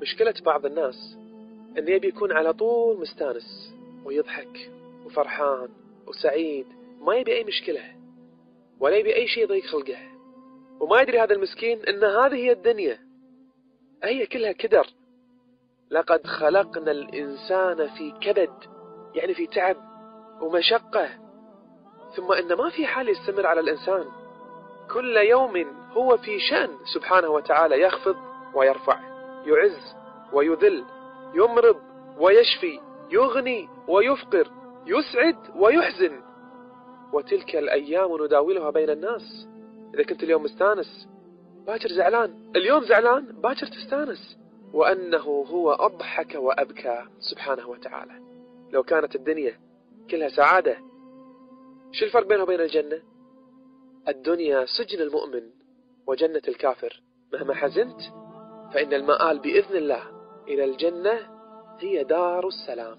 مشكلة بعض الناس أن يبي يكون على طول مستانس ويضحك وفرحان وسعيد ما يبي أي مشكلة ولا يبي أي شيء يضيق خلقه. وما يدري هذا المسكين أن هذه هي الدنيا. هي كلها كدر. لقد خلقنا الإنسان في كبد يعني في تعب ومشقة. ثم أن ما في حال يستمر على الإنسان. كل يوم هو في شأن سبحانه وتعالى يخفض ويرفع. يعز ويذل يمرض ويشفي يغني ويفقر يسعد ويحزن. وتلك الأيام نداولها بين الناس. إذا كنت اليوم مستانس باكر زعلان. اليوم زعلان باكر تستانس. وأنه هو أضحك وأبكى سبحانه وتعالى. لو كانت الدنيا كلها سعادة شو الفرق بينها وبين الجنة؟ الدنيا سجن المؤمن وجنة الكافر. مهما حزنت فإن المآل بإذن الله إلى الجنة هي دار السلام.